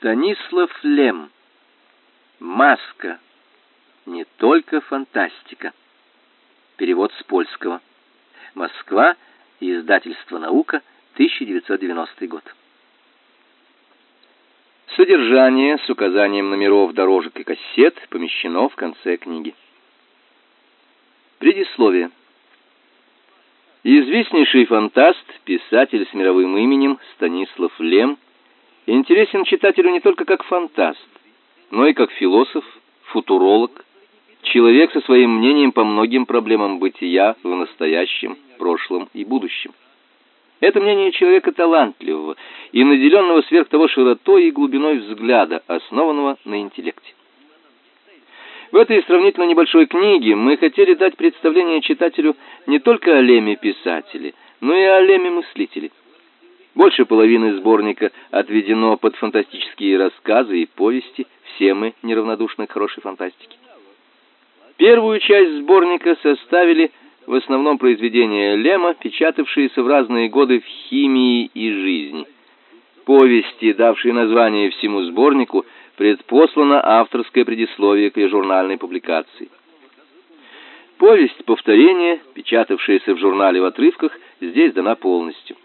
Станислав Лем. Маска. Не только фантастика. Перевод с польского. Москва. Издательство Наука. 1990 год. Содержание с указанием номеров дорожек и кассет помещено в конце книги. Предисловие. Известнейший фантаст, писатель с мировым именем Станислав Лем интересен читателю не только как фантаст, но и как философ, футуролог, человек со своим мнением по многим проблемам бытия в настоящем, прошлом и будущем. Это мнение человека талантливого и наделенного сверх того широтой и глубиной взгляда, основанного на интеллекте. В этой сравнительно небольшой книге мы хотели дать представление читателю не только о Леме писателе, но и о Леме мыслителе. Больше половины сборника отведено под фантастические рассказы и повести, все мы неравнодушны к хорошей фантастике. Первую часть сборника составили в основном произведения Лема, печатавшиеся в разные годы в химии и жизни. Повести, давшие название всему сборнику, предпослано авторское предисловие к ее журнальной публикации. Повесть повторение, печатавшаяся в журнале в отрывках, здесь дана полностью.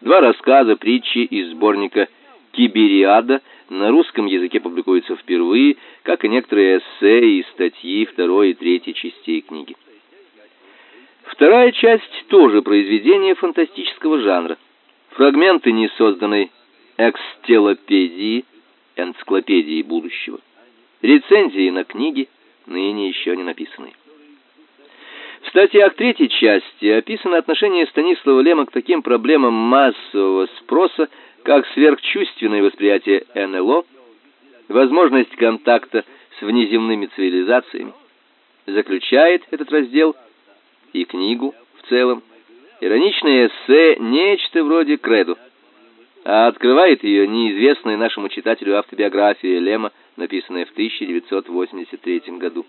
Два рассказа, притчи из сборника Кибериада на русском языке публикуются впервые, как и некоторые эссе и статьи второй и третьей частей книги. Вторая часть тоже произведение фантастического жанра. Фрагменты несозданной экстелопедии, энциклопедии будущего. Рецензии на книги, ныне еще не написанные. В статьях третьей части описано отношение Станислава Лема к таким проблемам массового спроса, как сверхчувственное восприятие НЛО, возможность контакта с внеземными цивилизациями. Заключает этот раздел и книгу в целом ироничное эссе нечто вроде кредо, а открывает ее неизвестная нашему читателю автобиография Лема, написанная в 1983 году.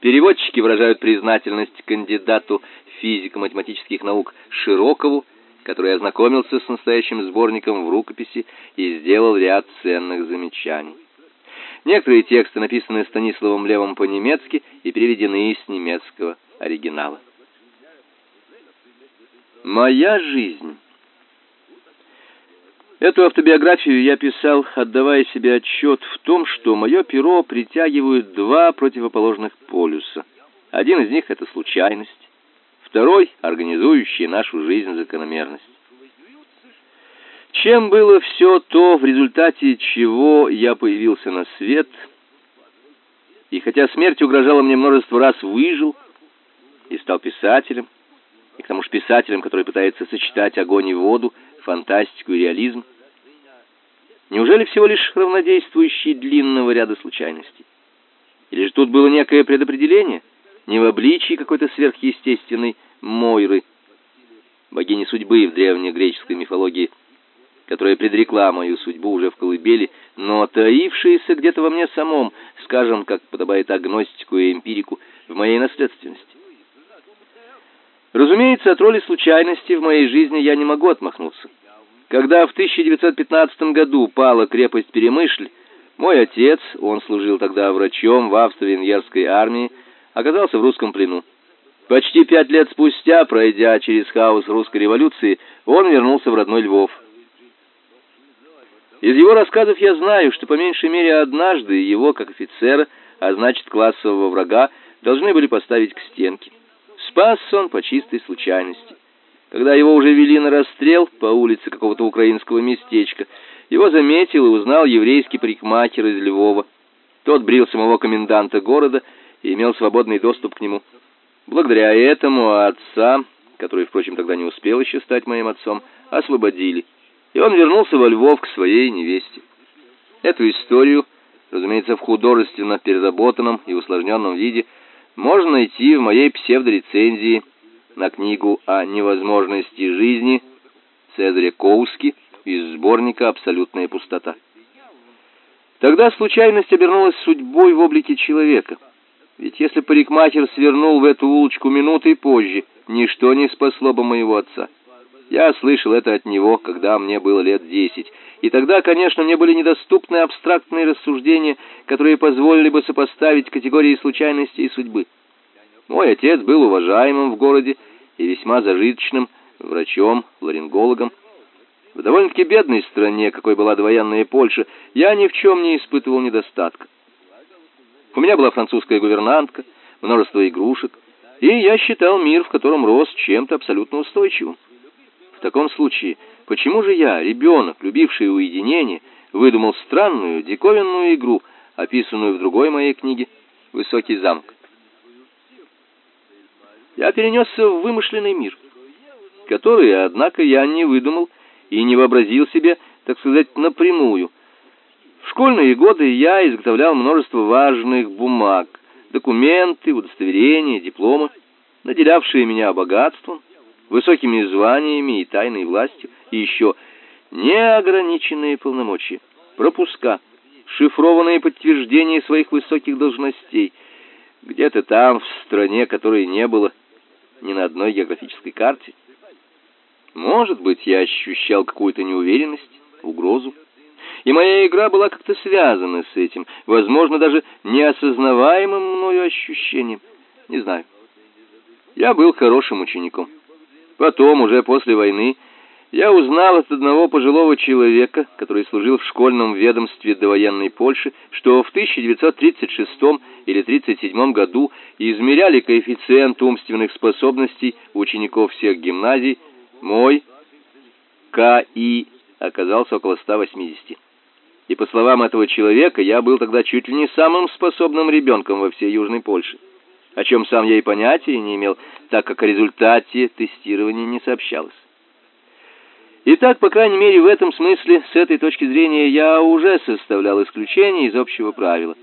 Переводчики выражают признательность кандидату физико-математических наук Широкову, который ознакомился с настоящим сборником в рукописи и сделал ряд ценных замечаний. Некоторые тексты написаны Станиславом Левом по-немецки и переведены с немецкого оригинала. Моя жизнь Эту автобиографию я писал, отдавая себе отчет в том, что мое перо притягивают два противоположных полюса. Один из них это случайность, второй организующий нашу жизнь закономерность. Чем было все то, в результате чего я появился на свет, и хотя смерть угрожала мне множество раз, выжил и стал писателем, и к тому же писателем, который пытается сочетать огонь и воду, фантастику и реализм. Неужели всего лишь равнодействующие длинного ряда случайностей? Или же тут было некое предопределение, не в обличии какой-то сверхъестественной Мойры, богини судьбы в древнегреческой мифологии, которая предрекла мою судьбу уже в колыбели, но таившаяся где-то во мне самом, скажем, как подобает агностику и эмпирику, в моей наследственности. Разумеется, от роли случайности в моей жизни я не могу отмахнуться. Когда в 1915 году пала крепость Перемышль, мой отец, он служил тогда врачом в австро-венгерской армии, оказался в русском плену. Почти пять лет спустя, пройдя через хаос русской революции, он вернулся в родной Львов. Из его рассказов я знаю, что по меньшей мере однажды его, как офицера, а значит классового врага, должны были поставить к стенке. Спасся он по чистой случайности. Когда его уже вели на расстрел по улице какого-то украинского местечка, его заметил и узнал еврейский парикмахер из Львова. Тот брил самого коменданта города и имел свободный доступ к нему. Благодаря этому отца, который, впрочем, тогда не успел еще стать моим отцом, освободили. И он вернулся во Львов к своей невесте. Эту историю, разумеется, в художественно переработанном и усложненном виде, можно найти в моей псевдорецензии на книгу о невозможности жизни Цезаря Коуски из сборника Абсолютная пустота. Тогда случайность обернулась судьбой в облике человека. Ведь если парикмахер свернул в эту улочку минутой позже, ничто не спасло бы моего отца. Я слышал это от него, когда мне было лет десять, и тогда, конечно, мне были недоступны абстрактные рассуждения, которые позволили бы сопоставить категории случайности и судьбы. Мой отец был уважаемым в городе и весьма зажиточным врачом, ларингологом. В довольно-таки бедной стране, какой была довоенная Польша, я ни в чем не испытывал недостатка. У меня была французская гувернантка, множество игрушек, и я считал мир, в котором рос, чем-то абсолютно устойчивым. Таком случае, почему же я, ребенок, любивший уединение, выдумал странную, диковинную игру, описанную в другой моей книге «Высокий замок»? Я перенесся в вымышленный мир, который, однако, я не выдумал и не вообразил себе, так сказать, напрямую. В школьные годы я изготовлял множество важных бумаг, документы, удостоверения, дипломы, наделявшие меня богатством, высокими званиями и тайной властью, и еще неограниченные полномочия, пропуска, шифрованные подтверждения своих высоких должностей, где-то там, в стране, которой не было ни на одной географической карте. Может быть, я ощущал какую-то неуверенность, угрозу. И моя игра была как-то связана с этим, возможно, даже неосознаваемым мною ощущением. Не знаю. Я был хорошим учеником. Потом, уже после войны, я узнал от одного пожилого человека, который служил в школьном ведомстве довоенной Польши, что в 1936 или 37 году измеряли коэффициент умственных способностей учеников всех гимназий. Мой КИ оказался около 180. И по словам этого человека, я был тогда чуть ли не самым способным ребенком во всей Южной Польше о чем сам я и понятия не имел, так как о результате тестирования не сообщалось. Итак, по крайней мере, в этом смысле, с этой точки зрения, я уже составлял исключение из общего правила.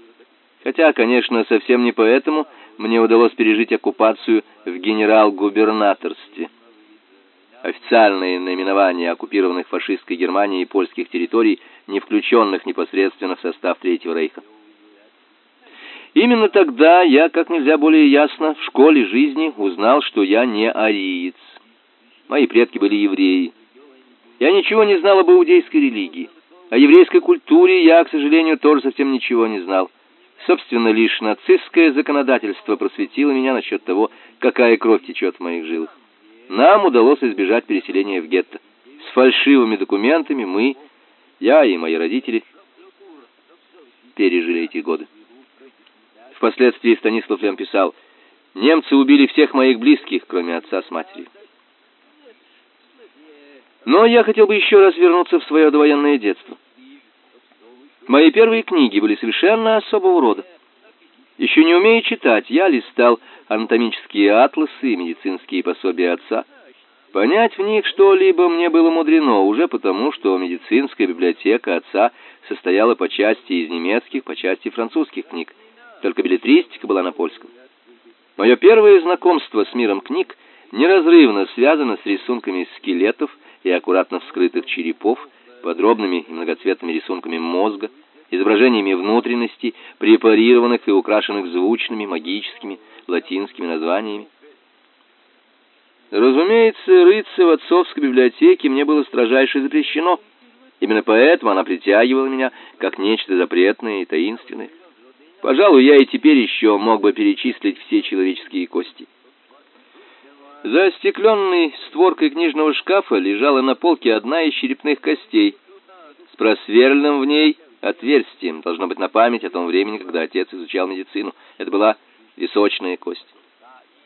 Хотя, конечно, совсем не поэтому мне удалось пережить оккупацию в генерал-губернаторстве. Официальное наименование оккупированных фашистской Германией и польских территорий, не включенных непосредственно в состав Третьего Рейха. Именно тогда я, как нельзя более ясно, в школе жизни узнал, что я не ариец. Мои предки были евреи. Я ничего не знал об иудейской религии. О еврейской культуре я, к сожалению, тоже совсем ничего не знал. Собственно, лишь нацистское законодательство просветило меня насчет того, какая кровь течет в моих жилах. Нам удалось избежать переселения в гетто. С фальшивыми документами мы, я и мои родители, пережили эти годы. Впоследствии Станислав Лем писал: "Немцы убили всех моих близких, кроме отца с матерью". Но я хотел бы еще раз вернуться в свое довоенное детство. Мои первые книги были совершенно особого рода. Еще не умея читать, я листал анатомические атласы и медицинские пособия отца. Понять в них что-либо мне было мудрено, уже потому, что медицинская библиотека отца состояла по части из немецких, по части французских книг только билетристика была на польском. Мое первое знакомство с миром книг неразрывно связано с рисунками скелетов и аккуратно вскрытых черепов, подробными и многоцветными рисунками мозга, изображениями внутренностей, препарированных и украшенных звучными, магическими, латинскими названиями. Разумеется, рыться в отцовской библиотеке мне было строжайше запрещено. Именно поэтому она притягивала меня как нечто запретное и таинственное. Пожалуй, я и теперь еще мог бы перечислить все человеческие кости. За остекленной створкой книжного шкафа лежала на полке одна из черепных костей с просверленным в ней отверстием, должно быть на память о том времени, когда отец изучал медицину. Это была височная кость.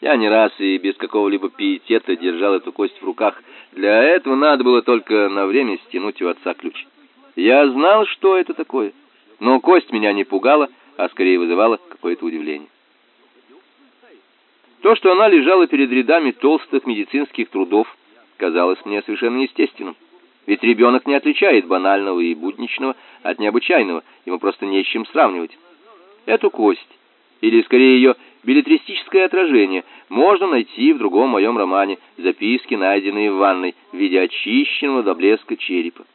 Я не раз и без какого-либо пиетета держал эту кость в руках. Для этого надо было только на время стянуть у отца ключ. Я знал, что это такое, но кость меня не пугала, а скорее вызывало какое-то удивление. То, что она лежала перед рядами толстых медицинских трудов, казалось мне совершенно естественным. Ведь ребенок не отличает банального и будничного от необычайного, ему просто не с чем сравнивать. Эту кость, или скорее ее билетристическое отражение, можно найти в другом моем романе «Записки, найденные в ванной» в виде очищенного до блеска черепа.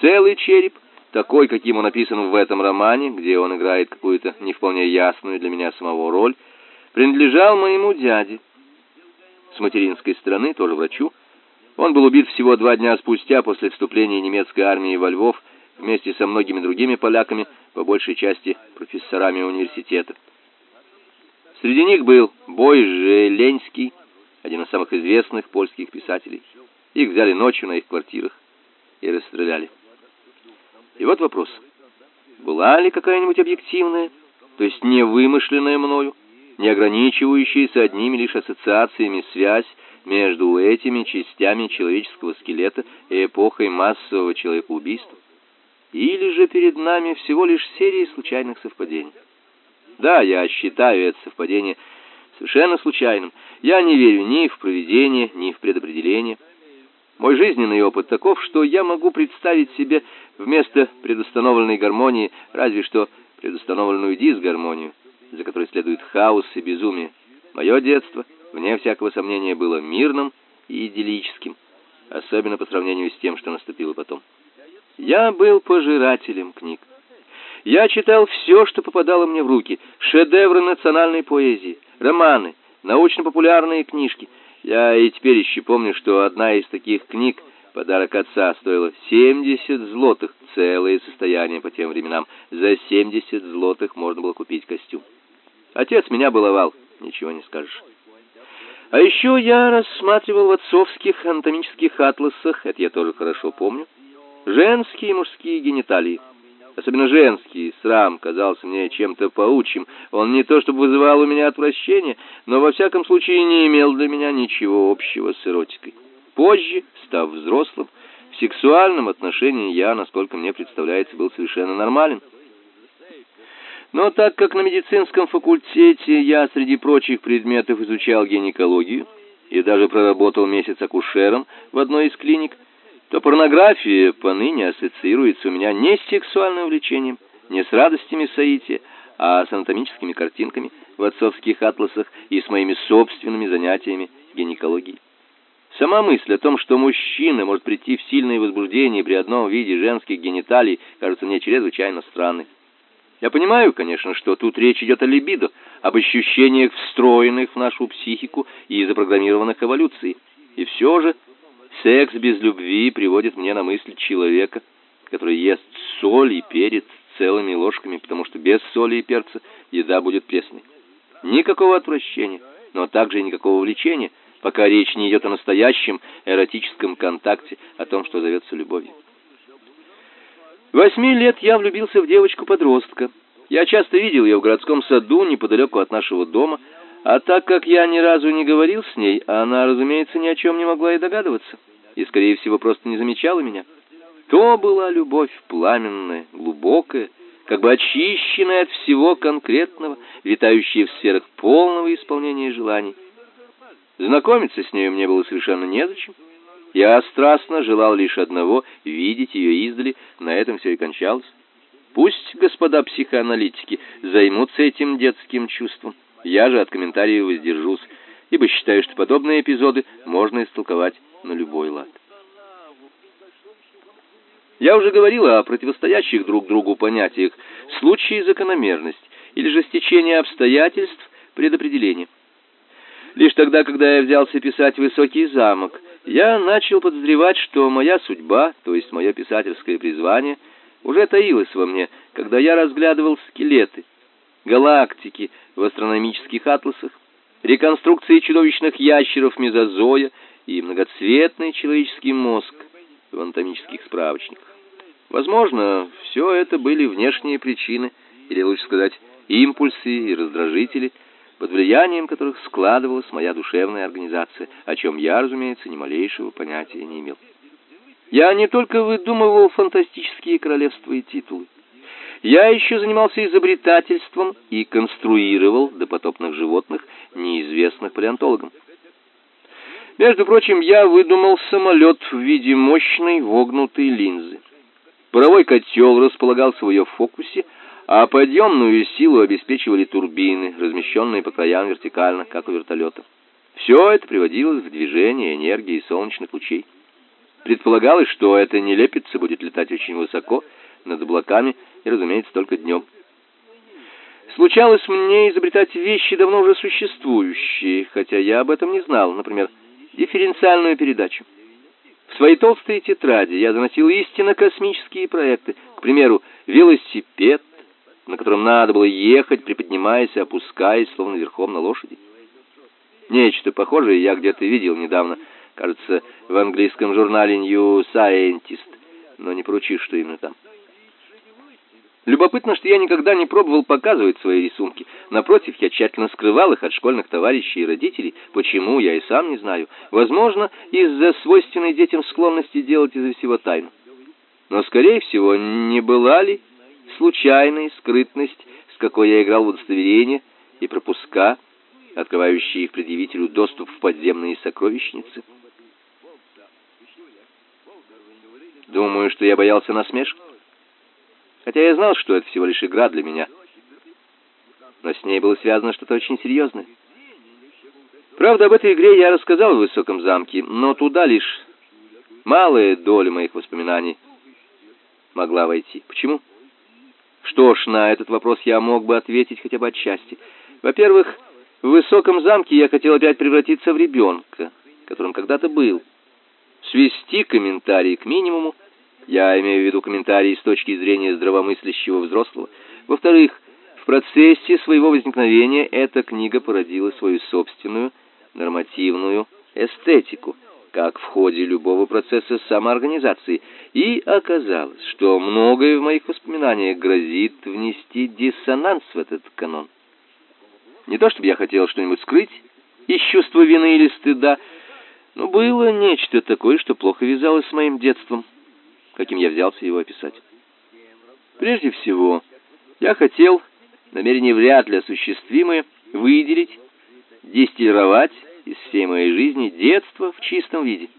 Целый череп — такой, каким он описан в этом романе, где он играет какую-то не вполне ясную для меня самого роль, принадлежал моему дяде. С материнской стороны, тоже врачу, Он был убит всего два дня спустя после вступления немецкой армии во Львов вместе со многими другими поляками, по большей части профессорами университета. Среди них был Бой Желенский, один из самых известных польских писателей. Их взяли ночью на их квартирах и расстреляли. И вот вопрос. Была ли какая-нибудь объективная, то есть не вымышленная мною, не ограничивающаяся одними лишь ассоциациями связь между этими частями человеческого скелета и эпохой массового человекоубийства? Или же перед нами всего лишь серия случайных совпадений? Да, я считаю это совпадение совершенно случайным. Я не верю ни в провидение, ни в предопределение. Мой жизненный опыт таков, что я могу представить себе вместо предустановленной гармонии разве что предустановленную дисгармонию, за которой следует хаос и безумие. Мое детство, вне всякого сомнения, было мирным и идиллическим, особенно по сравнению с тем, что наступило потом. Я был пожирателем книг. Я читал все, что попадало мне в руки: шедевры национальной поэзии, романы, научно-популярные книжки. Я и теперь еще помню, что одна из таких книг, подарок отца, стоила 70 злотых, целое состояние по тем временам. За 70 злотых можно было купить костюм. Отец меня баловал, ничего не скажешь. А еще я рассматривал в отцовских анатомических атласах, это я тоже хорошо помню, женские и мужские гениталии. Особенно женский срам казался мне чем-то паучьим. Он не то чтобы вызывал у меня отвращение, но во всяком случае не имел для меня ничего общего с эротикой. Позже, став взрослым, в сексуальном отношении я, насколько мне представляется, был совершенно нормален. Но так как на медицинском факультете я среди прочих предметов изучал гинекологию и даже проработал месяц акушером в одной из клиник, то порнография поныне ассоциируется у меня не с сексуальным влечением, не с радостями соития, а с анатомическими картинками в отцовских атласах и с моими собственными занятиями гинекологией. Сама мысль о том, что мужчина может прийти в сильное возбуждение при одном виде женских гениталий, кажется мне чрезвычайно странной. Я понимаю, конечно, что тут речь идет о либидо, об ощущениях, встроенных в нашу психику и запрограммированных эволюцией. И все же Секс без любви приводит мне на мысль человека, который ест соль и перец целыми ложками, потому что без соли и перца еда будет пресной. Никакого отвращения, но также и никакого влечения, пока речь не идет о настоящем эротическом контакте, о том, что зовется любовью. Восьми лет я влюбился в девочку-подростка. Я часто видел ее в городском саду неподалеку от нашего дома, а так как я ни разу не говорил с ней, она, разумеется, ни о чем не могла и догадываться, и, скорее всего, просто не замечала меня. То была любовь пламенная, глубокая, как бы очищенная от всего конкретного, витающая в сферах полного исполнения желаний. Знакомиться с нею мне было совершенно незачем. Я страстно желал лишь одного — видеть ее издали, на этом все и кончалось. Пусть господа психоаналитики займутся этим детским чувством. Я же от комментариев воздержусь, ибо считаю, что подобные эпизоды можно истолковать на любой лад. Я уже говорил о противостоящих друг другу понятиях случай и закономерность или же стечение обстоятельств предопределения. Лишь тогда, когда я взялся писать «Высокий замок», я начал подозревать, что моя судьба, то есть мое писательское призвание, уже таилась во мне, когда я разглядывал скелеты, галактики в астрономических атласах, реконструкции чудовищных ящеров мезозоя и многоцветный человеческий мозг в анатомических справочниках. Возможно, все это были внешние причины, или лучше сказать, импульсы и раздражители, под влиянием которых складывалась моя душевная организация, о чем я, разумеется, ни малейшего понятия не имел. Я не только выдумывал фантастические королевства и титулы, я еще занимался изобретательством и конструировал допотопных животных, неизвестных палеонтологам. Между прочим, я выдумал самолет в виде мощной вогнутой линзы. Паровой котел располагался в ее фокусе, а подъемную силу обеспечивали турбины, размещенные по краям вертикально, как у вертолета. Все это приводилось в движение энергии солнечных лучей. Предполагалось, что эта нелепица будет летать очень высоко, над облаками и, разумеется, только днем. Случалось мне изобретать вещи, давно уже существующие, хотя я об этом не знал, например, дифференциальную передачу. В свои толстые тетради я заносил истинно космические проекты, к примеру, велосипед, на котором надо было ехать, приподнимаясь и опускаясь, словно верхом на лошади. Нечто похожее я где-то видел недавно, кажется, в английском журнале New Scientist, но не поручишь, что именно там. Любопытно, что я никогда не пробовал показывать свои рисунки. Напротив, я тщательно скрывал их от школьных товарищей и родителей. Почему, я и сам не знаю. Возможно, из-за свойственной детям склонности делать из всего тайну. Но, скорее всего, не была ли случайной скрытность, с какой я играл в удостоверение и пропуска, открывающие предъявителю доступ в подземные сокровищницы? Думаю, что я боялся насмешек хотя я знал, что это всего лишь игра для меня. Но с ней было связано что-то очень серьезное. Правда, об этой игре я рассказал в высоком замке, но туда лишь малая доля моих воспоминаний могла войти. Почему? Что ж, на этот вопрос я мог бы ответить хотя бы отчасти. Во-первых, в высоком замке я хотел опять превратиться в ребенка, которым когда-то был. Свести комментарии к минимуму я имею в виду комментарии с точки зрения здравомыслящего взрослого. Во-вторых, в процессе своего возникновения эта книга породила свою собственную нормативную эстетику, как в ходе любого процесса самоорганизации, и оказалось, что многое в моих воспоминаниях грозит внести диссонанс в этот канон. Не то чтобы я хотел что-нибудь скрыть из чувства вины или стыда, но было нечто такое, что плохо вязалось с моим детством каким я взялся его описать. Прежде всего, я хотел, намерение вряд ли осуществимое, выделить, дистиллировать из всей моей жизни детство в чистом виде.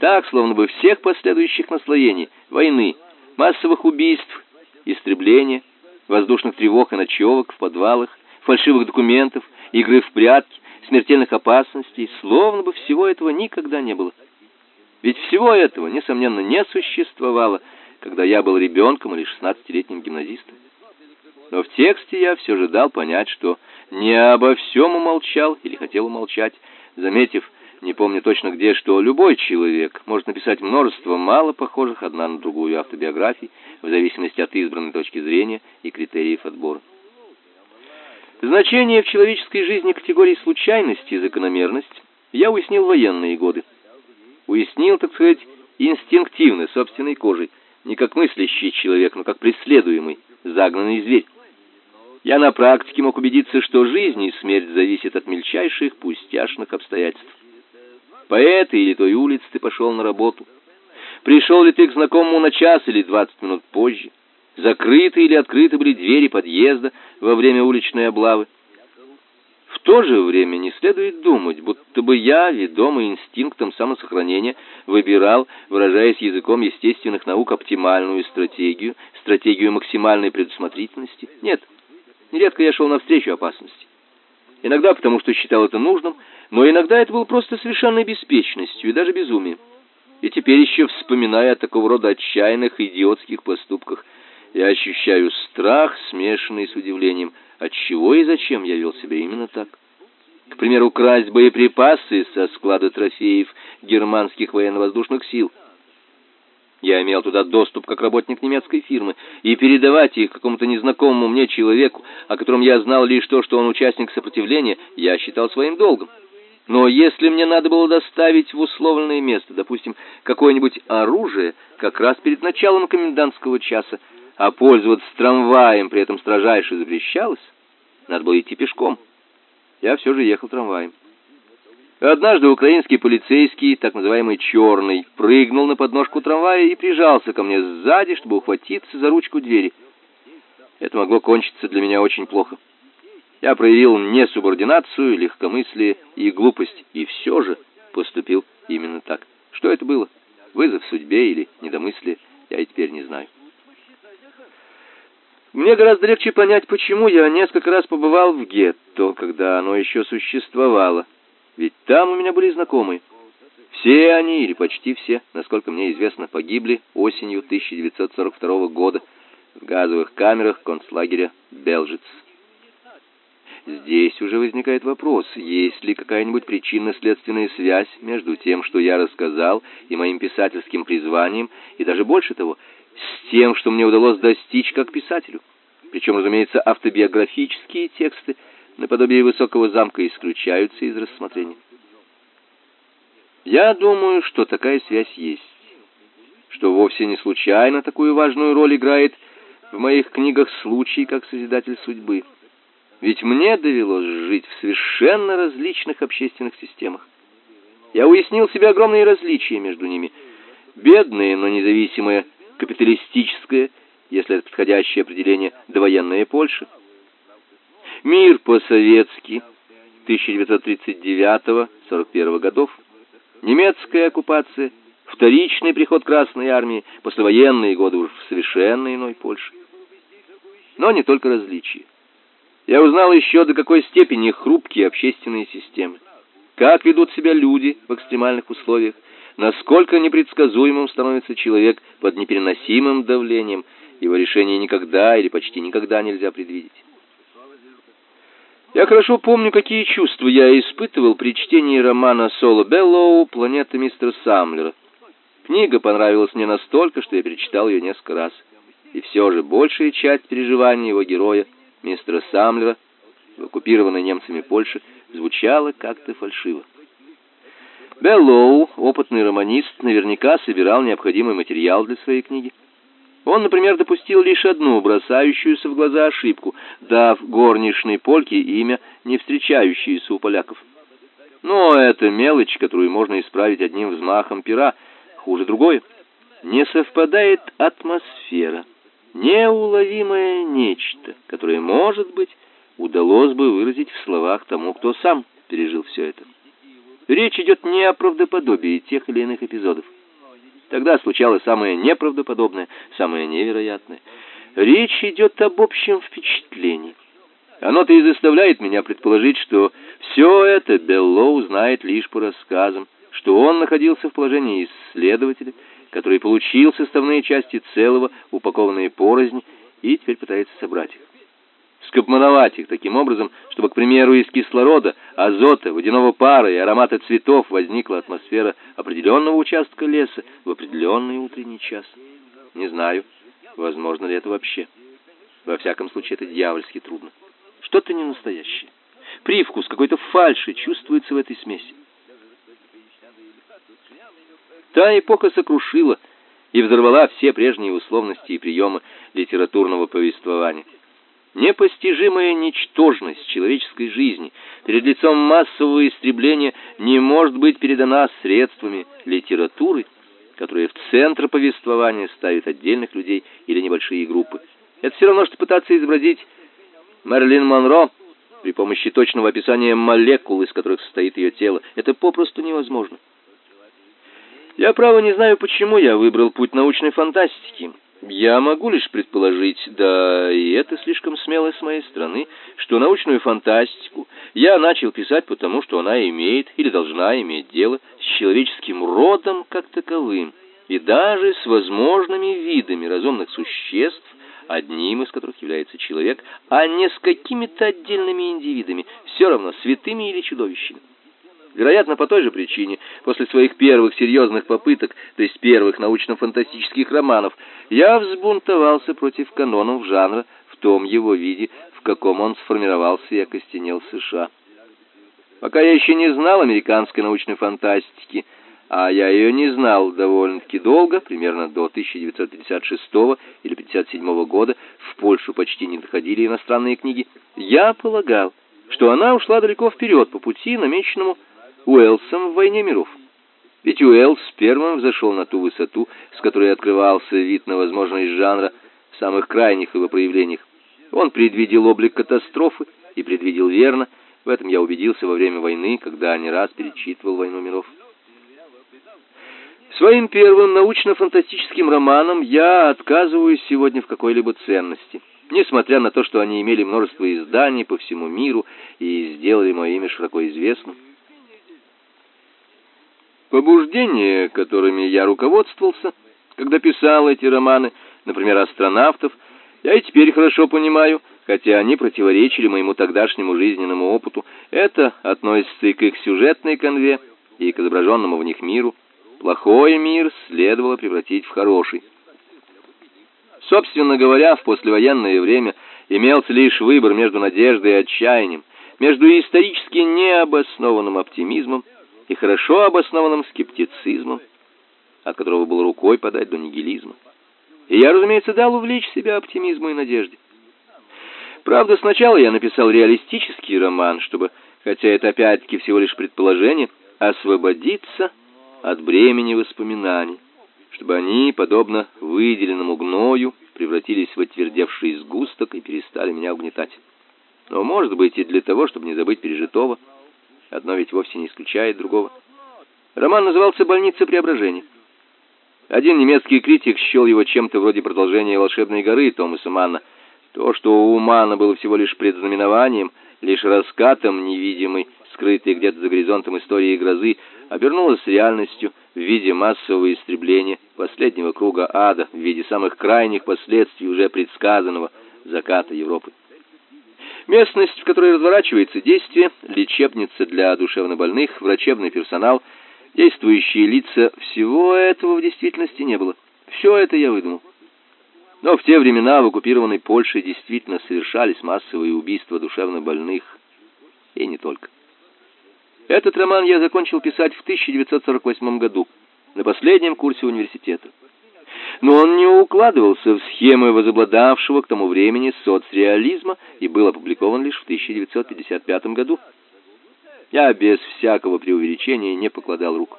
Так, словно бы всех последующих наслоений, войны, массовых убийств, истребления, воздушных тревог и ночевок в подвалах, фальшивых документов, игры в прятки, смертельных опасностей, словно бы всего этого никогда не было. Ведь всего этого, несомненно, не существовало, когда я был ребенком или шестнадцатилетним гимназистом. Но в тексте я все же дал понять, что не обо всем умолчал или хотел умолчать, заметив, не помню точно где, что любой человек может написать множество мало похожих одна на другую автобиографий, в зависимости от избранной точки зрения и критериев отбора. Значение в человеческой жизни категории случайность и закономерность я уяснил в военные годы уяснил, так сказать, инстинктивно, собственной кожей, не как мыслящий человек, но как преследуемый, загнанный зверь. Я на практике мог убедиться, что жизнь и смерть зависят от мельчайших пустяшных обстоятельств. По этой или той улице ты пошел на работу. Пришел ли ты к знакомому на час или двадцать минут позже? Закрыты или открыты были двери подъезда во время уличной облавы? То же время не следует думать, будто бы я, ведомый инстинктом самосохранения, выбирал, выражаясь языком естественных наук, оптимальную стратегию, стратегию максимальной предусмотрительности. Нет, нередко я шел навстречу опасности. Иногда потому, что считал это нужным, но иногда это было просто совершенной беспечностью и даже безумием. И теперь еще вспоминая о такого рода отчаянных идиотских поступках, я ощущаю страх, смешанный с удивлением – от чего и зачем я вел себя именно так. К примеру, красть боеприпасы со склада трофеев германских военно-воздушных сил. Я имел туда доступ как работник немецкой фирмы, и передавать их какому-то незнакомому мне человеку, о котором я знал лишь то, что он участник сопротивления, я считал своим долгом. Но если мне надо было доставить в условленное место, допустим, какое-нибудь оружие, как раз перед началом комендантского часа, а пользоваться трамваем при этом строжайше запрещалось, надо было идти пешком. Я все же ехал трамваем. Однажды украинский полицейский, так называемый «черный», прыгнул на подножку трамвая и прижался ко мне сзади, чтобы ухватиться за ручку двери. Это могло кончиться для меня очень плохо. Я проявил несубординацию, легкомыслие и глупость, и все же поступил именно так. Что это было? Вызов судьбе или недомыслие? Я и теперь не знаю. Мне гораздо легче понять, почему я несколько раз побывал в гетто, когда оно еще существовало. Ведь там у меня были знакомые. Все они, или почти все, насколько мне известно, погибли осенью 1942 года в газовых камерах концлагеря Белжиц. Здесь уже возникает вопрос, есть ли какая-нибудь причинно-следственная связь между тем, что я рассказал, и моим писательским призванием, и даже больше того, с тем, что мне удалось достичь как писателю. Причем, разумеется, автобиографические тексты наподобие высокого замка исключаются из рассмотрения. Я думаю, что такая связь есть, что вовсе не случайно такую важную роль играет в моих книгах случай как созидатель судьбы. Ведь мне довелось жить в совершенно различных общественных системах. Я уяснил себе огромные различия между ними. Бедные, но независимая капиталистическая, если это подходящее определение, довоенная Польша. Мир по-советски 1939-41 годов. Немецкая оккупация, вторичный приход Красной армии, послевоенные годы уж в совершенно иной Польше. Но не только различия. Я узнал еще до какой степени хрупкие общественные системы. Как ведут себя люди в экстремальных условиях, насколько непредсказуемым становится человек под непереносимым давлением, его решение никогда или почти никогда нельзя предвидеть. Я хорошо помню, какие чувства я испытывал при чтении романа Сола Беллоу «Планета мистера Самлера». Книга понравилась мне настолько, что я перечитал ее несколько раз. И все же большая часть переживаний его героя мистера Самлера в оккупированной немцами Польше звучало как-то фальшиво. Беллоу, опытный романист, наверняка собирал необходимый материал для своей книги. Он, например, допустил лишь одну бросающуюся в глаза ошибку, дав горничной польке имя, не встречающееся у поляков. Но это мелочь, которую можно исправить одним взмахом пера. Хуже другое. Не совпадает атмосфера неуловимое нечто, которое, может быть, удалось бы выразить в словах тому, кто сам пережил все это. Речь идет не о правдоподобии тех или иных эпизодов. Тогда случалось самое неправдоподобное, самое невероятное. Речь идет об общем впечатлении. Оно-то и заставляет меня предположить, что все это Беллоу знает лишь по рассказам, что он находился в положении исследователя который получил составные части целого, упакованные порознь, и теперь пытается собрать их. Скомпоновать их таким образом, чтобы, к примеру, из кислорода, азота, водяного пара и аромата цветов возникла атмосфера определенного участка леса в определенный утренний час. Не знаю, возможно ли это вообще. Во всяком случае, это дьявольски трудно. Что-то не настоящее. Привкус какой-то фальши чувствуется в этой смеси. Та эпоха сокрушила и взорвала все прежние условности и приемы литературного повествования. Непостижимая ничтожность человеческой жизни перед лицом массового истребления не может быть передана средствами литературы, которая в центр повествования ставит отдельных людей или небольшие группы. Это все равно, что пытаться изобразить Мерлин Монро при помощи точного описания молекул, из которых состоит ее тело. Это попросту невозможно. Я, право, не знаю, почему я выбрал путь научной фантастики. Я могу лишь предположить, да и это слишком смело с моей стороны, что научную фантастику я начал писать потому, что она имеет или должна иметь дело с человеческим родом как таковым, и даже с возможными видами разумных существ, одним из которых является человек, а не с какими-то отдельными индивидами, все равно святыми или чудовищами. Вероятно, по той же причине, после своих первых серьезных попыток, то есть первых научно-фантастических романов, я взбунтовался против канонов жанра в том его виде, в каком он сформировался и окостенел в США. Пока я еще не знал американской научной фантастики, а я ее не знал довольно-таки долго, примерно до 1956 или 57 года, в Польшу почти не доходили иностранные книги, я полагал, что она ушла далеко вперед по пути, намеченному Уэллсом в «Войне миров». Ведь Уэллс первым взошел на ту высоту, с которой открывался вид на возможность жанра в самых крайних его проявлениях. Он предвидел облик катастрофы и предвидел верно. В этом я убедился во время войны, когда не раз перечитывал «Войну миров». Своим первым научно-фантастическим романом я отказываюсь сегодня в какой-либо ценности, несмотря на то, что они имели множество изданий по всему миру и сделали мое имя широко известным. Побуждения, которыми я руководствовался, когда писал эти романы, например, астронавтов, я и теперь хорошо понимаю, хотя они противоречили моему тогдашнему жизненному опыту. Это относится и к их сюжетной конве, и к изображенному в них миру. Плохой мир следовало превратить в хороший. Собственно говоря, в послевоенное время имелся лишь выбор между надеждой и отчаянием, между исторически необоснованным оптимизмом и хорошо обоснованным скептицизмом, от которого было рукой подать до нигилизма. И я, разумеется, дал увлечь себя оптимизму и надежде. Правда, сначала я написал реалистический роман, чтобы, хотя это опять-таки всего лишь предположение, освободиться от бремени воспоминаний, чтобы они, подобно выделенному гною, превратились в отвердевший сгусток и перестали меня угнетать. Но, может быть, и для того, чтобы не забыть пережитого. Одно ведь вовсе не исключает другого. Роман назывался «Больница преображения». Один немецкий критик счел его чем-то вроде продолжения «Волшебной горы» Томаса Манна. То, что у Манна было всего лишь предзнаменованием, лишь раскатом невидимой, скрытой где-то за горизонтом истории грозы, обернулось реальностью в виде массового истребления последнего круга ада, в виде самых крайних последствий уже предсказанного заката Европы. Местность, в которой разворачивается действие, лечебница для душевнобольных, врачебный персонал, действующие лица, всего этого в действительности не было. Все это я выдумал. Но в те времена в оккупированной Польше действительно совершались массовые убийства душевнобольных, и не только. Этот роман я закончил писать в 1948 году, на последнем курсе университета но он не укладывался в схемы возобладавшего к тому времени соцреализма и был опубликован лишь в 1955 году. Я без всякого преувеличения не покладал рук.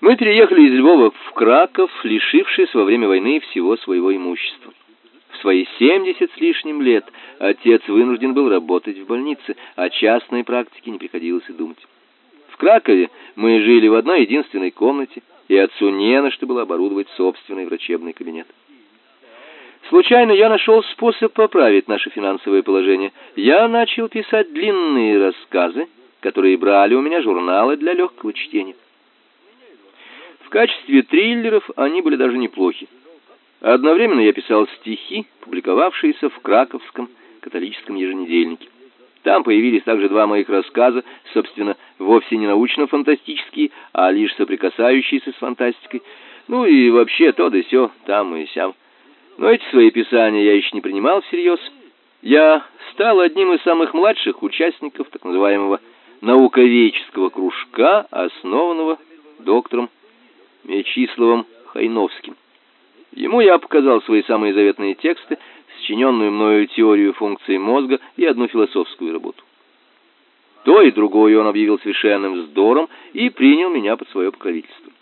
Мы переехали из Львова в Краков, лишившись во время войны всего своего имущества. В свои 70 с лишним лет отец вынужден был работать в больнице, о частной практике не приходилось и думать. В Кракове мы жили в одной единственной комнате, и отцу не на что было оборудовать собственный врачебный кабинет. Случайно я нашел способ поправить наше финансовое положение. Я начал писать длинные рассказы, которые брали у меня журналы для легкого чтения. В качестве триллеров они были даже неплохи. Одновременно я писал стихи, публиковавшиеся в Краковском католическом еженедельнике. Там появились также два моих рассказа, собственно, вовсе не научно-фантастические, а лишь соприкасающиеся с фантастикой. Ну и вообще то да сё, там и сям. Но эти свои писания я еще не принимал всерьез. Я стал одним из самых младших участников так называемого науковедческого кружка, основанного доктором Мечиславом Хайновским. Ему я показал свои самые заветные тексты, сочиненную мною теорию функций мозга и одну философскую работу. То и другое он объявил совершенным вздором и принял меня под свое покровительство.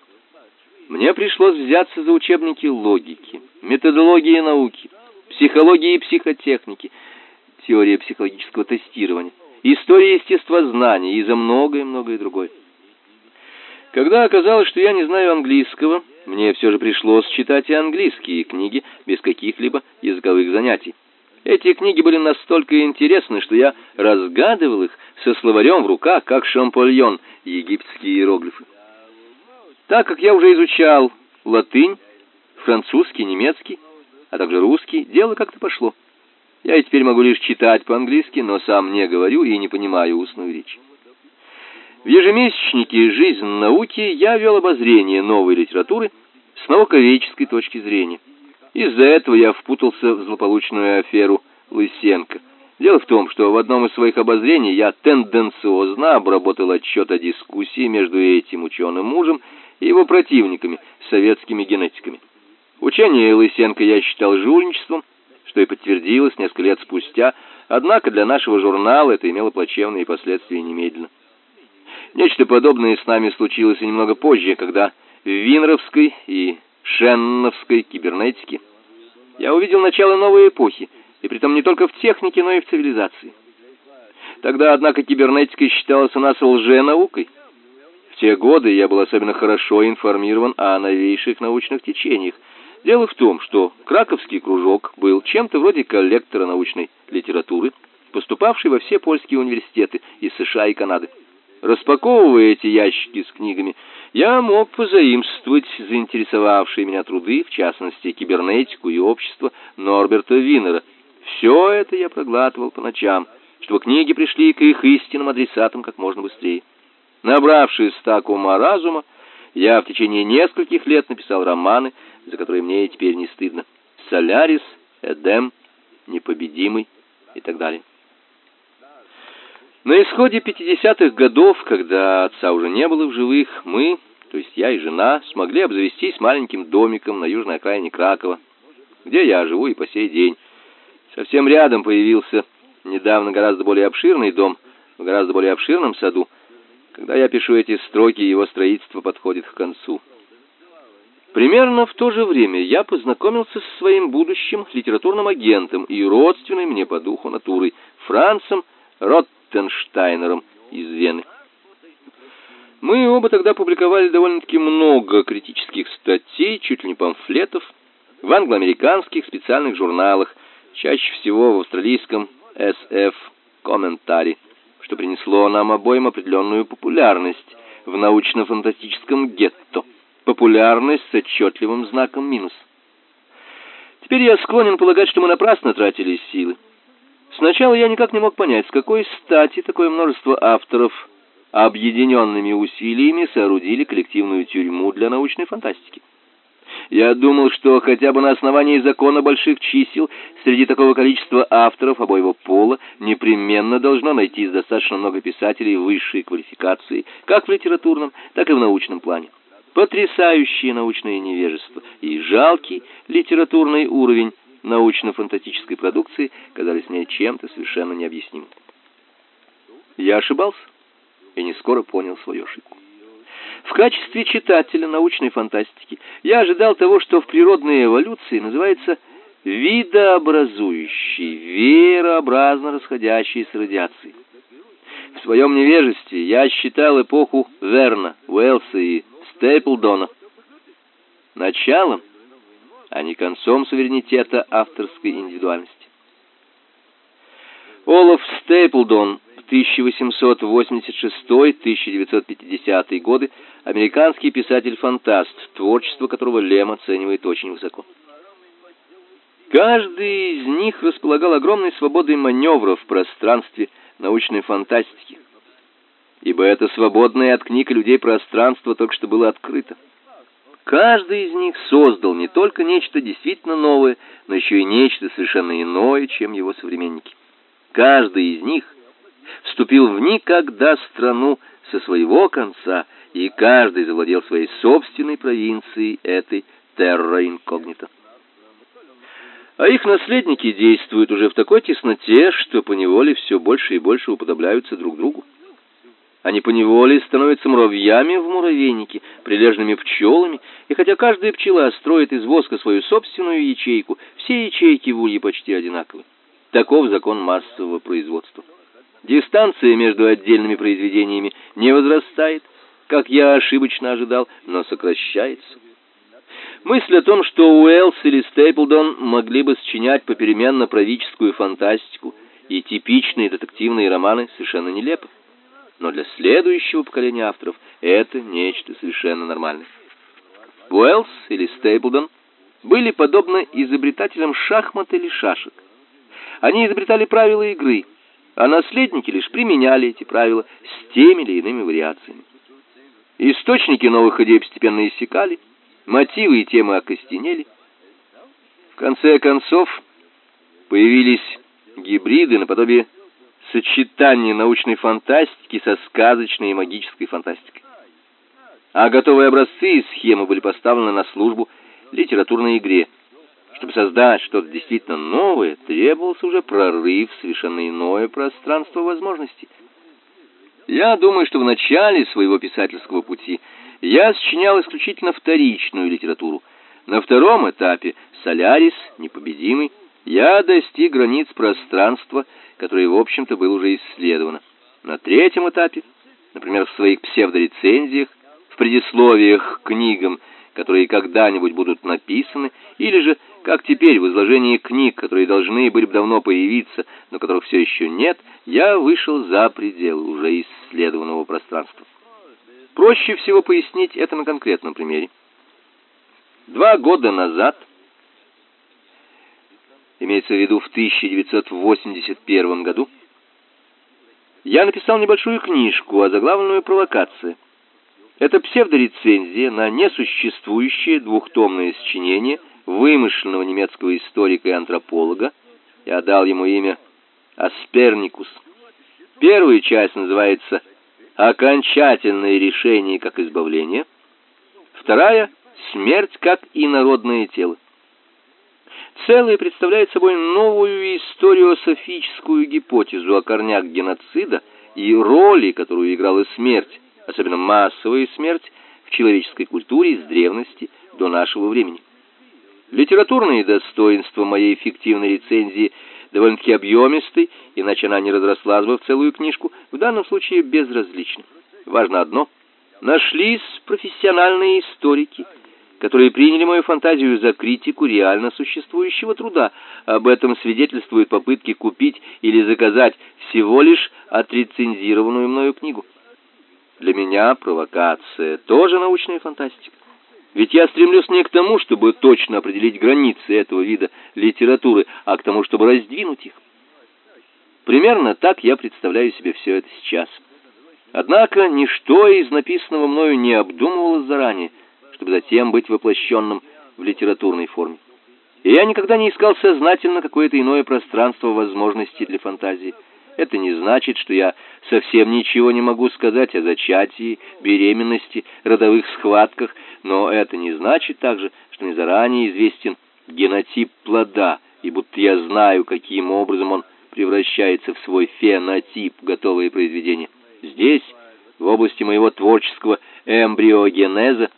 Мне пришлось взяться за учебники логики, методологии науки, психологии и психотехники, теория психологического тестирования, история естествознания и за многое-многое другое. Когда оказалось, что я не знаю английского, мне все же пришлось читать и английские книги без каких-либо языковых занятий. Эти книги были настолько интересны, что я разгадывал их со словарем в руках, как шампольон, египетские иероглифы. Так как я уже изучал латынь, французский, немецкий, а также русский, дело как-то пошло. Я и теперь могу лишь читать по-английски, но сам не говорю и не понимаю устную речь. В ежемесячнике «Жизнь науки» я вел обозрение новой литературы с науковедческой точки зрения. Из-за этого я впутался в злополучную аферу Лысенко. Дело в том, что в одном из своих обозрений я тенденциозно обработал отчет о дискуссии между этим ученым мужем и его противниками, советскими генетиками. Учение Лысенко я считал жульничеством, что и подтвердилось несколько лет спустя, однако для нашего журнала это имело плачевные последствия немедленно. Нечто подобное с нами случилось и немного позже, когда в Винровской и Шенновской кибернетике я увидел начало новой эпохи, и притом не только в технике, но и в цивилизации. Тогда, однако, кибернетика считалась у нас лженаукой. В те годы я был особенно хорошо информирован о новейших научных течениях. Дело в том, что Краковский кружок был чем-то вроде коллектора научной литературы, поступавший во все польские университеты из США и Канады. Распаковывая эти ящики с книгами, я мог позаимствовать заинтересовавшие меня труды, в частности, кибернетику и общество Норберта Винера, Все это я проглатывал по ночам, чтобы книги пришли к их истинным адресатам как можно быстрее. Набравшись так ума разума, я в течение нескольких лет написал романы, за которые мне теперь не стыдно. «Солярис», «Эдем», «Непобедимый» и так далее. На исходе 50-х годов, когда отца уже не было в живых, мы, то есть я и жена, смогли обзавестись маленьким домиком на южной окраине Кракова, где я живу и по сей день. Совсем рядом появился недавно гораздо более обширный дом в гораздо более обширном саду. Когда я пишу эти строки, его строительство подходит к концу. Примерно в то же время я познакомился со своим будущим литературным агентом и родственной мне по духу натурой Францем Роттенштайнером из Вены. Мы оба тогда публиковали довольно-таки много критических статей, чуть ли не памфлетов, в англо-американских специальных журналах, чаще всего в австралийском SF Commentary, что принесло нам обоим определенную популярность в научно-фантастическом гетто. Популярность с отчетливым знаком минус. Теперь я склонен полагать, что мы напрасно тратили силы. Сначала я никак не мог понять, с какой стати такое множество авторов объединенными усилиями соорудили коллективную тюрьму для научной фантастики. Я думал, что хотя бы на основании закона больших чисел среди такого количества авторов обоего пола непременно должно найтись достаточно много писателей высшей квалификации, как в литературном, так и в научном плане. Потрясающее научное невежество и жалкий литературный уровень научно-фантастической продукции казались мне чем-то совершенно необъяснимым. Я ошибался и не скоро понял свою ошибку. В качестве читателя научной фантастики я ожидал того, что в природной эволюции называется видообразующей, верообразно расходящейся радиацией. В своем невежестве я считал эпоху Верна, Уэллса и Стейплдона началом, а не концом суверенитета авторской индивидуальности. Олаф Стейплдон 1886-1950 годы, американский писатель-фантаст, творчество которого Лем оценивает очень высоко. Каждый из них располагал огромной свободой маневра в пространстве научной фантастики, ибо это свободное от книг и людей пространство только что было открыто. Каждый из них создал не только нечто действительно новое, но еще и нечто совершенно иное, чем его современники. Каждый из них вступил в никогда страну со своего конца, и каждый завладел своей собственной провинцией этой терра инкогнита. А их наследники действуют уже в такой тесноте, что поневоле все больше и больше уподобляются друг другу. Они поневоле становятся муравьями в муравейнике, прилежными пчелами, и хотя каждая пчела строит из воска свою собственную ячейку, все ячейки в улье почти одинаковы. Таков закон массового производства. Дистанция между отдельными произведениями не возрастает, как я ошибочно ожидал, но сокращается. Мысль о том, что Уэллс или Стейплдон могли бы сочинять попеременно правительскую фантастику и типичные детективные романы совершенно нелепа. Но для следующего поколения авторов это нечто совершенно нормальное. Уэллс или Стейплдон были подобны изобретателям шахмат или шашек. Они изобретали правила игры – а наследники лишь применяли эти правила с теми или иными вариациями. Источники новых идей постепенно иссякали, мотивы и темы окостенели. В конце концов появились гибриды наподобие сочетания научной фантастики со сказочной и магической фантастикой. А готовые образцы и схемы были поставлены на службу литературной игре – чтобы создать что-то действительно новое, требовался уже прорыв в совершенно иное пространство возможностей. Я думаю, что в начале своего писательского пути я сочинял исключительно вторичную литературу. На втором этапе «Солярис», «Непобедимый», я достиг границ пространства, которое, в общем-то, было уже исследовано. На третьем этапе, например, в своих псевдорецензиях, в предисловиях к книгам, которые когда-нибудь будут написаны, или же как теперь в изложении книг, которые должны были бы давно появиться, но которых все еще нет, я вышел за пределы уже исследованного пространства. Проще всего пояснить это на конкретном примере. Два года назад имеется в виду в 1981 году, я написал небольшую книжку, озаглавленную «Провокация». Это псевдорецензия на несуществующее двухтомное сочинение вымышленного немецкого историка и антрополога. Я дал ему имя Асперникус. Первая часть называется «Окончательное решение как избавление». Вторая «Смерть как инородное тело». Целое представляет собой новую историософическую гипотезу о корнях геноцида и роли, которую играла смерть, особенно массовая смерть, в человеческой культуре с древности до нашего времени. Литературные достоинства моей фиктивной рецензии довольно-таки объемисты, иначе она не разрослась бы в целую книжку, в данном случае безразличны. Важно одно — нашлись профессиональные историки — которые приняли мою фантазию за критику реально существующего труда. Об этом свидетельствуют попытки купить или заказать всего лишь отрецензированную мною книгу. Для меня провокация тоже научная фантастика. Ведь я стремлюсь не к тому, чтобы точно определить границы этого вида литературы, а к тому, чтобы раздвинуть их. Примерно так я представляю себе все это сейчас. Однако ничто из написанного мною не обдумывалось заранее чтобы затем быть воплощенным в литературной форме. И я никогда не искал сознательно какое-то иное пространство возможностей для фантазии. Это не значит, что я совсем ничего не могу сказать о зачатии, беременности, родовых схватках, но это не значит также, что мне заранее известен генотип плода, и будто я знаю, каким образом он превращается в свой фенотип, готовое произведение. Здесь, в области моего творческого эмбриогенеза,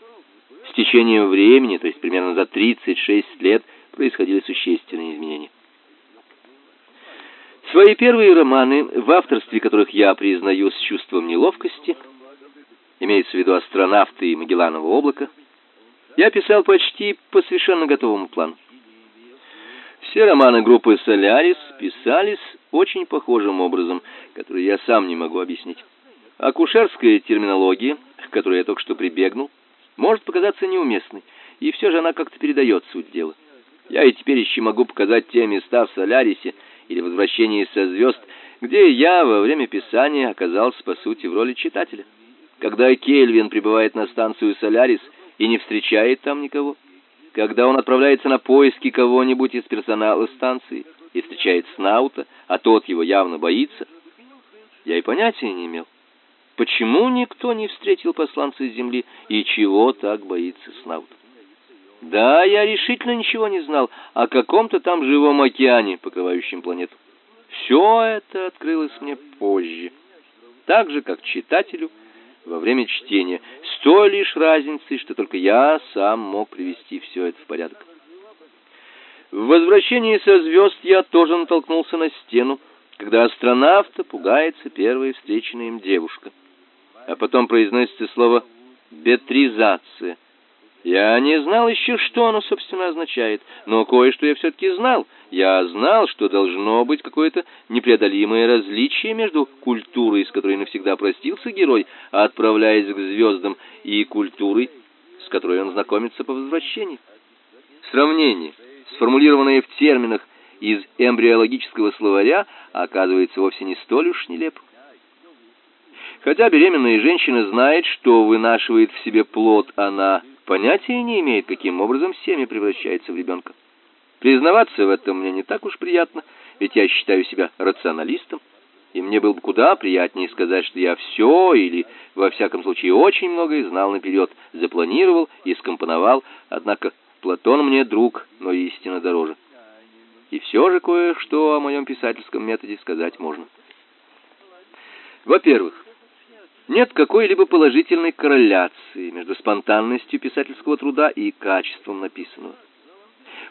с течением времени, то есть примерно за 36 лет, происходили существенные изменения. Свои первые романы, в авторстве которых я признаю с чувством неловкости, имеется в виду «Астронавты» и «Магелланово облако», я писал почти по совершенно готовому плану. Все романы группы «Солярис» писались очень похожим образом, который я сам не могу объяснить. Акушерская терминология, к которой я только что прибегнул, может показаться неуместной, и все же она как-то передает суть дела. Я и теперь еще могу показать те места в Солярисе или возвращении со звезд, где я во время писания оказался, по сути, в роли читателя. Когда Кельвин прибывает на станцию Солярис и не встречает там никого, когда он отправляется на поиски кого-нибудь из персонала станции и встречает Снаута, а тот его явно боится, я и понятия не имел. Почему никто не встретил посланца с земли и чего так боится Снаут? Да, я решительно ничего не знал о каком-то там живом океане, покрывающем планету. Все это открылось мне позже, так же как читателю во время чтения, с той лишь разницей, что только я сам мог привести все это в порядок. В возвращении со звезд я тоже натолкнулся на стену, когда астронавта пугается первая встреченная им девушка а потом произносится слово «бетризация». Я не знал еще, что оно, собственно, означает, но кое-что я все-таки знал. Я знал, что должно быть какое-то непреодолимое различие между культурой, с которой навсегда простился герой, отправляясь к звездам, и культурой, с которой он знакомится по возвращении. Сравнение, сформулированное в терминах из эмбриологического словаря, оказывается вовсе не столь уж нелепым. Хотя беременная женщина знает, что вынашивает в себе плод, она понятия не имеет, каким образом семя превращается в ребенка. Признаваться в этом мне не так уж приятно, ведь я считаю себя рационалистом, и мне было бы куда приятнее сказать, что я все или, во всяком случае, очень многое знал наперед, запланировал и скомпоновал, однако Платон мне друг, но истинно дороже. И все же кое-что о моем писательском методе сказать можно. Во-первых, нет какой-либо положительной корреляции между спонтанностью писательского труда и качеством написанного.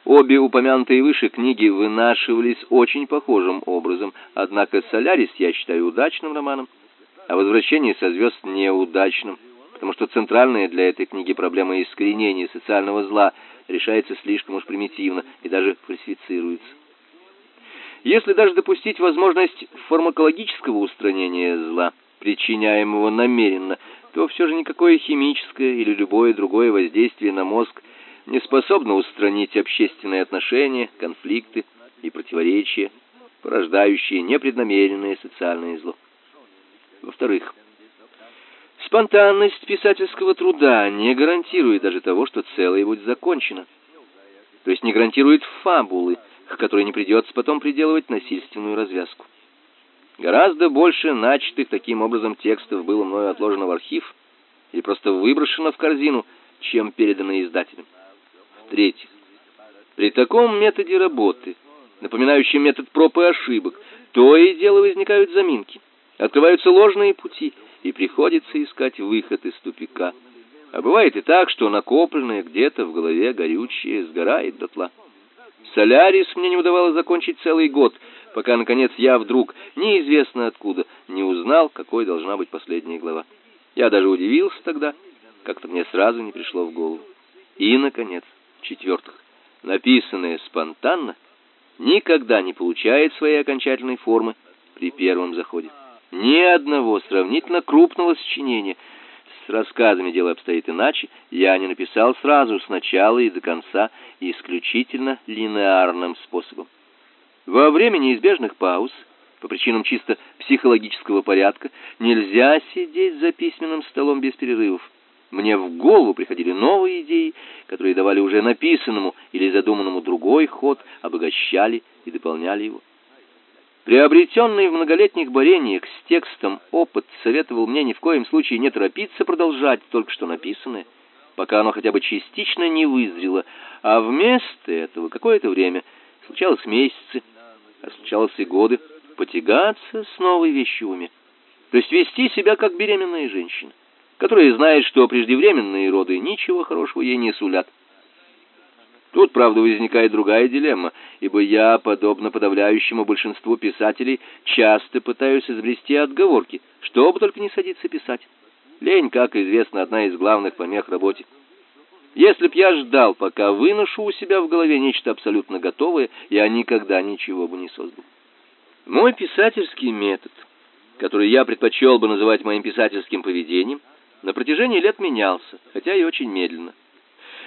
Обе упомянутые выше книги вынашивались очень похожим образом, однако «Солярис» я считаю удачным романом, а «Возвращение со звезд» неудачным, потому что центральная для этой книги проблема искоренения социального зла решается слишком уж примитивно и даже фальсифицируется. Если даже допустить возможность фармакологического устранения зла – причиняемого намеренно, то все же никакое химическое или любое другое воздействие на мозг не способна устранить общественные отношения, конфликты и противоречия, порождающие непреднамеренное социальное зло. Во-вторых, спонтанность писательского труда не гарантирует даже того, что целое будет закончено. То есть не гарантирует фабулы, к которой не придется потом приделывать насильственную развязку. Гораздо больше начатых таким образом текстов было мною отложено в архив или просто выброшено в корзину, чем передано издателям. В-третьих, при таком методе работы, напоминающем метод проб и ошибок, то и дело возникают заминки, открываются ложные пути, и приходится искать выход из тупика. А бывает и так, что накопленное где-то в голове горючее сгорает дотла. Солярис мне не удавалось закончить целый год, пока наконец я вдруг, неизвестно откуда, не узнал, какой должна быть последняя глава. Я даже удивился тогда, как-то мне сразу не пришло в голову. И наконец, в-четвертых, написанное спонтанно никогда не получает своей окончательной формы при первом заходе. Ни одного сравнительно крупного сочинения с рассказами дело обстоит иначе, я не написал сразу с начала и до конца исключительно линеарным способом. Во время неизбежных пауз, по причинам чисто психологического порядка, нельзя сидеть за письменным столом без перерывов. Мне в голову приходили новые идеи, которые давали уже написанному или задуманному другой ход, обогащали и дополняли его. Приобретенный в многолетних борениях с текстом опыт советовал мне ни в коем случае не торопиться продолжать только что написанное, пока оно хотя бы частично не вызрело, а вместо этого какое-то время, случалось месяцы, а случалось и годы, потягаться с новой вещью. То есть вести себя как беременная женщина, которая знает, что преждевременные роды ничего хорошего ей не сулят. Тут, правда, возникает другая дилемма, ибо я, подобно подавляющему большинству писателей, часто пытаюсь изобрести отговорки, чтобы только не садиться писать. Лень, как известно, одна из главных помех работе. Если б я ждал, пока выношу у себя в голове нечто абсолютно готовое, я никогда ничего бы не создал. Мой писательский метод, который я предпочел бы называть моим писательским поведением, на протяжении лет менялся, хотя и очень медленно.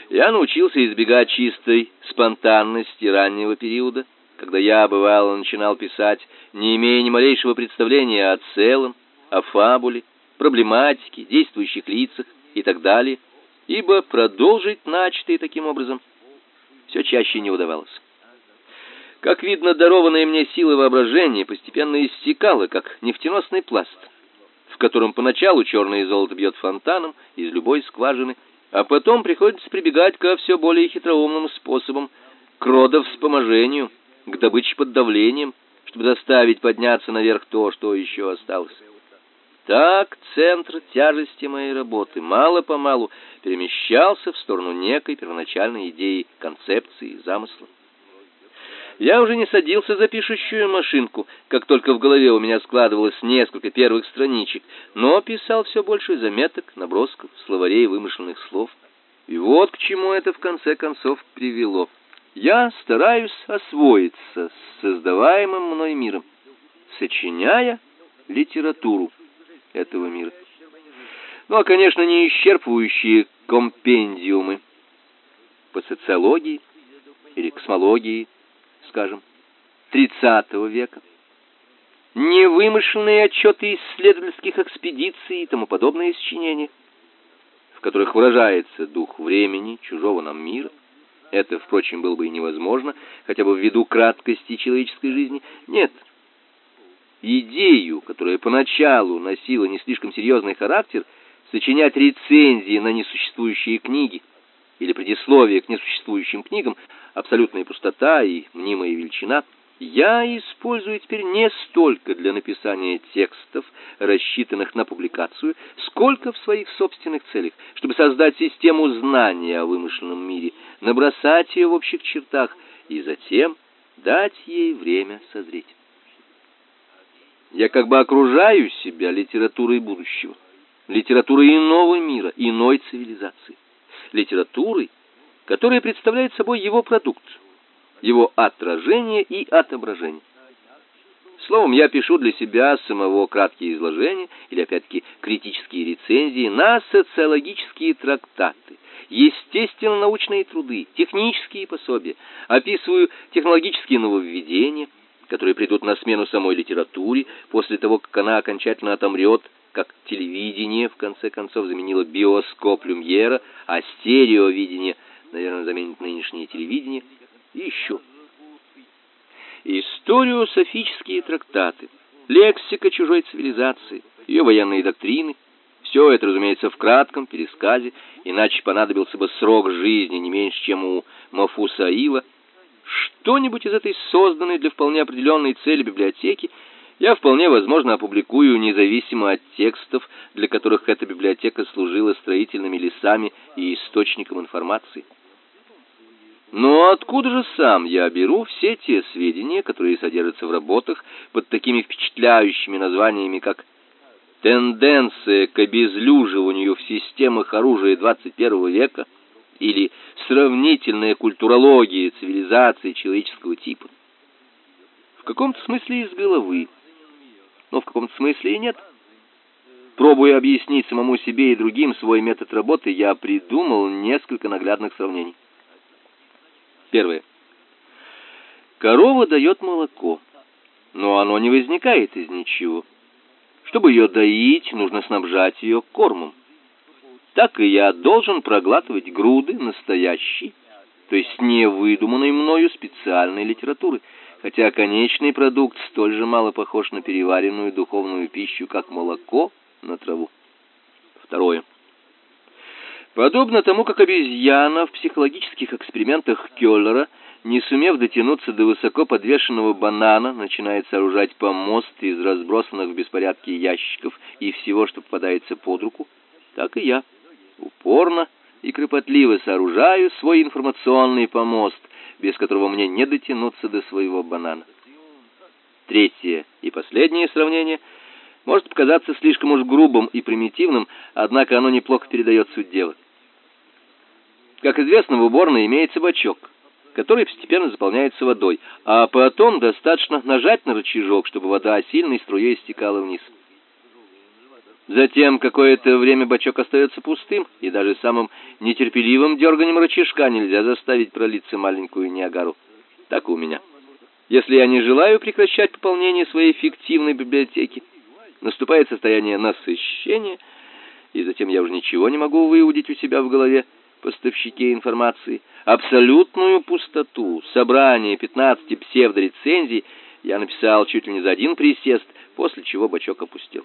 Я научился избегать чистой спонтанности раннего периода, когда я бывало начинал писать, не имея ни малейшего представления о целом, о фабуле, проблематике, действующих лицах и так далее, ибо продолжить начатое таким образом все чаще не удавалось. Как видно, дарованная мне сила воображения постепенно истекала, как нефтеносный пласт, в котором поначалу черное золото бьет фонтаном из любой скважины, а потом приходится прибегать ко все более хитроумным способам, к родовспоможению, к добыче под давлением, чтобы заставить подняться наверх то, что еще осталось. Так центр тяжести моей работы мало-помалу перемещался в сторону некой первоначальной идеи, концепции, замысла. Я уже не садился за пишущую машинку, как только в голове у меня складывалось несколько первых страничек, но писал все больше заметок, набросков, словарей вымышленных слов. И вот к чему это в конце концов привело. Я стараюсь освоиться с создаваемым мной миром, сочиняя литературу этого мира. Ну, а, конечно, не исчерпывающие компендиумы по социологии или космологии, скажем, 30 века. Невымышленные отчеты исследовательских экспедиций и тому подобные сочинения, в которых выражается дух времени, чужого нам мира. Это, впрочем, было бы и невозможно, хотя бы ввиду краткости человеческой жизни. Нет. Идею, которая поначалу носила не слишком серьезный характер, сочинять рецензии на несуществующие книги или предисловие к несуществующим книгам, абсолютная пустота и мнимая величина, я использую теперь не столько для написания текстов, рассчитанных на публикацию, сколько в своих собственных целях, чтобы создать систему знания о вымышленном мире, набросать ее в общих чертах и затем дать ей время созреть. Я как бы окружаю себя литературой будущего, литературой иного мира, иной цивилизации, литературой, которая представляет собой его продукт, его отражение и отображение. Словом, я пишу для себя самого краткие изложения или опять-таки критические рецензии на социологические трактаты, естественно-научные труды, технические пособия, описываю технологические нововведения, которые придут на смену самой литературе после того, как она окончательно отомрет, как телевидение в конце концов заменило биоскоп Люмьера, а стереовидение, наверное, заменит нынешнее телевидение, и еще историософические трактаты, лексика чужой цивилизации, ее военные доктрины. Все это, разумеется, в кратком пересказе, иначе понадобился бы срок жизни не меньше, чем у Мафусаила. Что-нибудь из этой созданной для вполне определенной цели библиотеки я вполне возможно опубликую независимо от текстов, для которых эта библиотека служила строительными лесами и источником информации. Но откуда же сам я беру все те сведения, которые содержатся в работах под такими впечатляющими названиями, как «Тенденция к обезлюживанию в системах оружия 21 века» или «Сравнительная культурология цивилизации человеческого типа»? В каком-то смысле из головы, но в каком-то смысле и нет. Пробуя объяснить самому себе и другим свой метод работы, я придумал несколько наглядных сравнений. Первое. Корова дает молоко, но оно не возникает из ничего. Чтобы ее доить, нужно снабжать ее кормом. Так и я должен проглатывать груды настоящей, то есть не выдуманной мною специальной литературы, хотя конечный продукт столь же мало похож на переваренную духовную пищу, как молоко на траву. Второе. Подобно тому, как обезьяна в психологических экспериментах Кёллера, не сумев дотянуться до высоко подвешенного банана, начинает сооружать помост из разбросанных в беспорядке ящиков и всего, что попадается под руку, так и я упорно и кропотливо сооружаю свой информационный помост, без которого мне не дотянуться до своего банана. Третье и последнее сравнение может показаться слишком уж грубым и примитивным, однако оно неплохо передает суть дела. Как известно, в уборной имеется бачок, который постепенно заполняется водой, а потом достаточно нажать на рычажок, чтобы вода сильной струей стекала вниз. Затем какое-то время бачок остается пустым, и даже самым нетерпеливым дерганием рычажка нельзя заставить пролиться маленькую Ниагару. Так у меня. Если я не желаю прекращать пополнение своей фиктивной библиотеки, наступает состояние насыщения, и затем я уже ничего не могу выудить у себя в голове, поставщике информации, абсолютную пустоту, собрание 15 псевдорецензий я написал чуть ли не за один присест, после чего бачок опустил.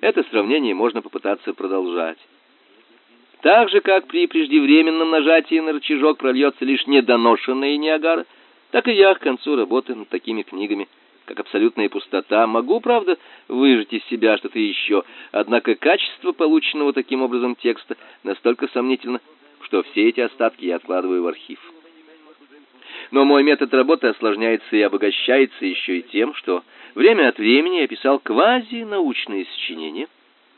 Это сравнение можно попытаться продолжать. Так же, как при преждевременном нажатии на рычажок прольется лишь недоношенная Ниагара, так и я к концу работы над такими книгами – как абсолютная пустота, могу, правда, выжать из себя что-то еще, однако качество полученного таким образом текста настолько сомнительно, что все эти остатки я откладываю в архив. Но мой метод работы осложняется и обогащается еще и тем, что время от времени я писал квази-научные сочинения,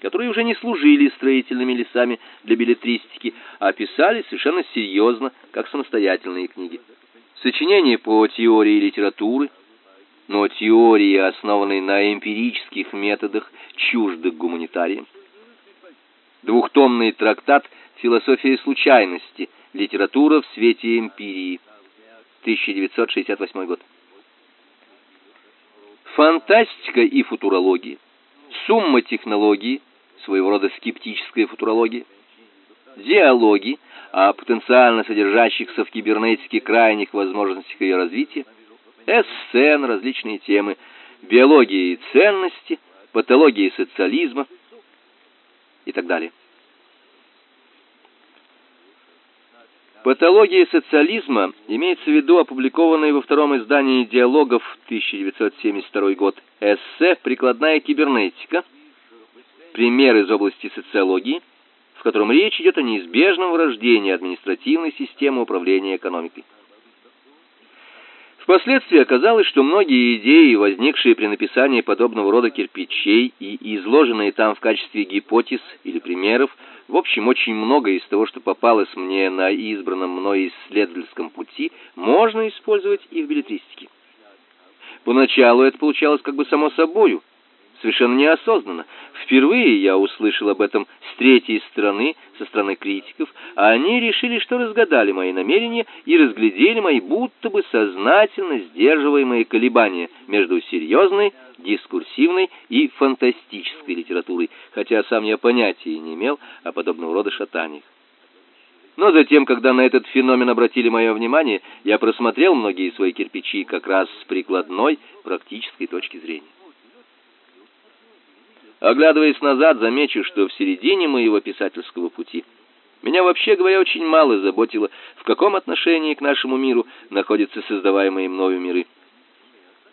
которые уже не служили строительными лесами для билетристики, а писали совершенно серьезно, как самостоятельные книги. Сочинения по теории литературы, но теории, основанные на эмпирических методах, чужды гуманитариям. Двухтомный трактат «Философия случайности. Литература в свете эмпирии». 1968 год. Фантастика и футурология. Сумма технологии, своего рода скептическая футурология. Диалоги о потенциально содержащихся в кибернетике крайних возможностях ее развития эссе на различные темы, биология и ценности, патология социализма и так далее. Патология социализма имеется в виду опубликованное во втором издании «Диалогов» 1972 год эссе «Прикладная кибернетика. Пример из области социологии», в котором речь идет о неизбежном врождении административной системы управления экономикой. Впоследствии оказалось, что многие идеи, возникшие при написании подобного рода кирпичей и изложенные там в качестве гипотез или примеров, в общем, очень много из того, что попалось мне на избранном мной исследовательском пути, можно использовать и в билетристике. Поначалу это получалось как бы само собою, совершенно неосознанно. Впервые я услышал об этом с третьей стороны, со стороны критиков, а они решили, что разгадали мои намерения и разглядели мои будто бы сознательно сдерживаемые колебания между серьезной, дискурсивной и фантастической литературой, хотя сам я понятия не имел о подобного рода шатаниях. Но затем, когда на этот феномен обратили мое внимание, я просмотрел многие свои кирпичи как раз с прикладной, практической точки зрения. Оглядываясь назад, замечу, что в середине моего писательского пути меня вообще говоря очень мало заботило, в каком отношении к нашему миру находятся создаваемые мною миры.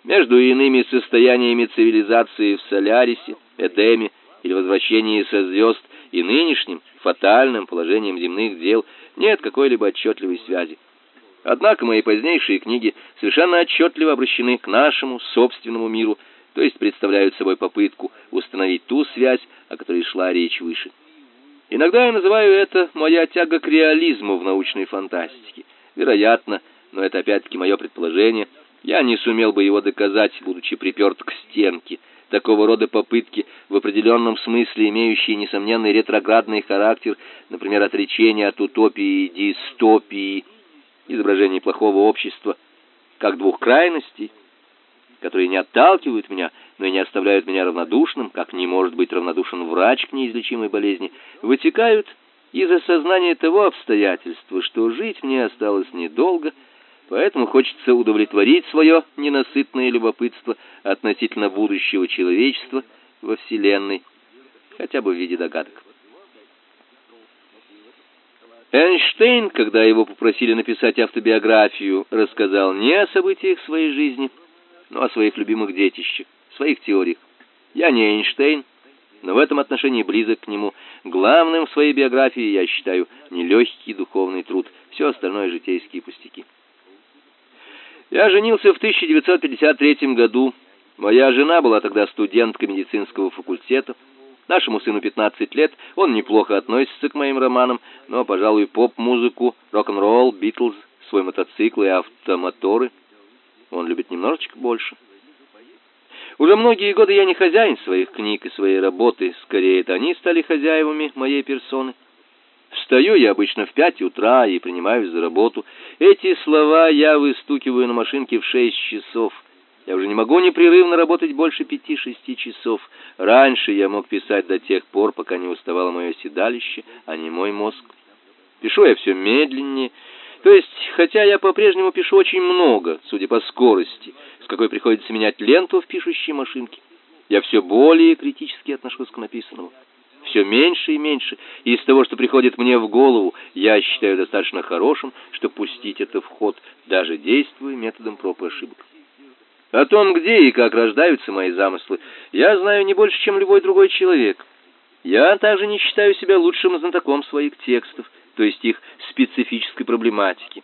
Между иными состояниями цивилизации в Солярисе, Эдеме или возвращении со звезд и нынешним фатальным положением земных дел нет какой-либо отчетливой связи. Однако мои позднейшие книги совершенно отчетливо обращены к нашему собственному миру, то есть представляют собой попытку установить ту связь, о которой шла речь выше. Иногда я называю это моя тяга к реализму в научной фантастике. Вероятно, но это опять-таки мое предположение, я не сумел бы его доказать, будучи приперт к стенке. Такого рода попытки, в определенном смысле имеющие несомненный ретроградный характер, например, отречение от утопии и дистопии, изображение плохого общества, как двух крайностей, которые не отталкивают меня, но и не оставляют меня равнодушным, как не может быть равнодушен врач к неизлечимой болезни, вытекают из осознания того обстоятельства, что жить мне осталось недолго, поэтому хочется удовлетворить свое ненасытное любопытство относительно будущего человечества во Вселенной, хотя бы в виде догадок. Эйнштейн, когда его попросили написать автобиографию, рассказал не о событиях своей жизни, но о своих любимых детищах, своих теориях. Я не Эйнштейн, но в этом отношении близок к нему. Главным в своей биографии я считаю нелегкий духовный труд, все остальное житейские пустяки. Я женился в 1953 году. Моя жена была тогда студенткой медицинского факультета. Нашему сыну 15 лет, он неплохо относится к моим романам, но, пожалуй, поп-музыку, рок-н-ролл, Битлз, свой мотоцикл и автомоторы – он любит немножечко больше. Уже многие годы я не хозяин своих книг и своей работы, скорее это они стали хозяевами моей персоны. Встаю я обычно в пять утра и принимаюсь за работу. Эти слова я выстукиваю на машинке в шесть часов. Я уже не могу непрерывно работать больше пяти-шести часов. Раньше я мог писать до тех пор, пока не уставало мое седалище, а не мой мозг. Пишу я все медленнее, то есть, хотя я по-прежнему пишу очень много, судя по скорости, с какой приходится менять ленту в пишущей машинке, я все более критически отношусь к написанному. Все меньше и меньше из того, что приходит мне в голову, я считаю достаточно хорошим, чтобы пустить это в ход, даже действуя методом проб и ошибок. О том, где и как рождаются мои замыслы, я знаю не больше, чем любой другой человек. Я также не считаю себя лучшим знатоком своих текстов, то есть их специфической проблематики.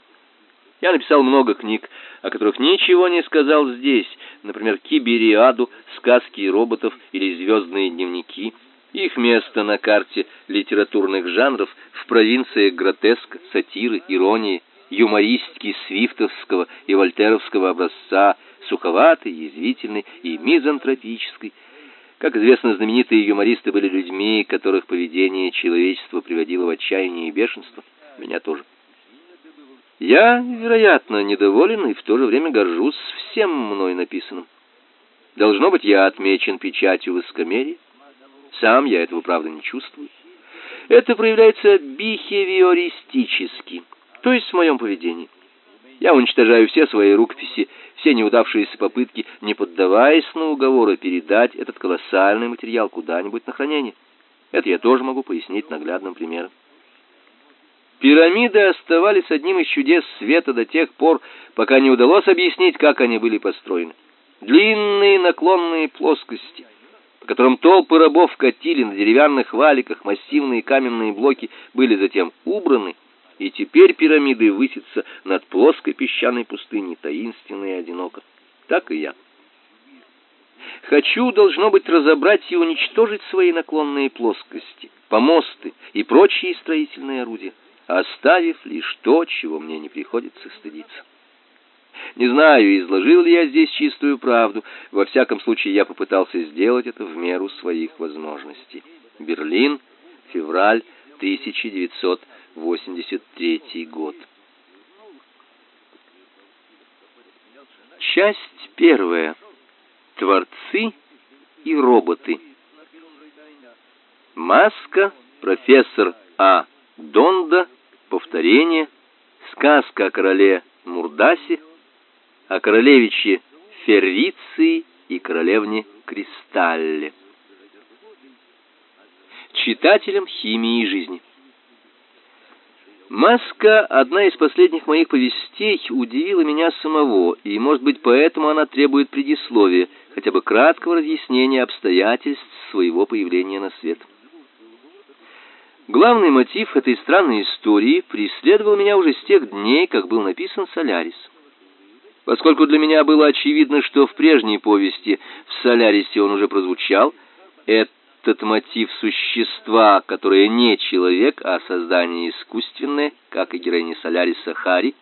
Я написал много книг, о которых ничего не сказал здесь, например, Кибериаду, сказки роботов или звездные дневники. Их место на карте литературных жанров в провинциях гротеска, сатиры, иронии, юмористики свифтовского и вольтеровского образца, суховатой, язвительной и мизантропической, как известно, знаменитые юмористы были людьми, которых поведение человечества приводило в отчаяние и бешенство. Меня тоже. Я, вероятно, недоволен и в то же время горжусь всем мной написанным. Должно быть, я отмечен печатью высокомерия. Сам я этого, правда, не чувствую. Это проявляется бихевиористически, то есть в моем поведении. Я уничтожаю все свои рукописи, все неудавшиеся попытки, не поддаваясь на уговоры, передать этот колоссальный материал куда-нибудь на хранение. Это я тоже могу пояснить наглядным примером. Пирамиды оставались одним из чудес света до тех пор, пока не удалось объяснить, как они были построены. Длинные наклонные плоскости, по которым толпы рабов катили на деревянных валиках массивные каменные блоки, были затем убраны и теперь пирамиды высятся над плоской песчаной пустыней таинственно и одиноко. Так и я. Хочу, должно быть, разобрать и уничтожить свои наклонные плоскости, помосты и прочие строительные орудия, оставив лишь то, чего мне не приходится стыдиться. Не знаю, изложил ли я здесь чистую правду. Во всяком случае, я попытался сделать это в меру своих возможностей. Берлин, февраль 1983 год. Часть первая. Творцы и роботы. Маска, профессор А. Донда, повторение, сказка о короле Мурдасе, о королевиче Ферриции и королевне Кристалле. Читателям химии жизни. Маска, одна из последних моих повестей, удивила меня самого, и, может быть, поэтому она требует предисловия, хотя бы краткого разъяснения обстоятельств своего появления на свет. Главный мотив этой странной истории преследовал меня уже с тех дней, как был написан «Солярис». Поскольку для меня было очевидно, что в прежней повести в «Солярисе» он уже прозвучал, этот мотив существа, которое не человек, а создание искусственное, как и героиня «Соляриса» Хари,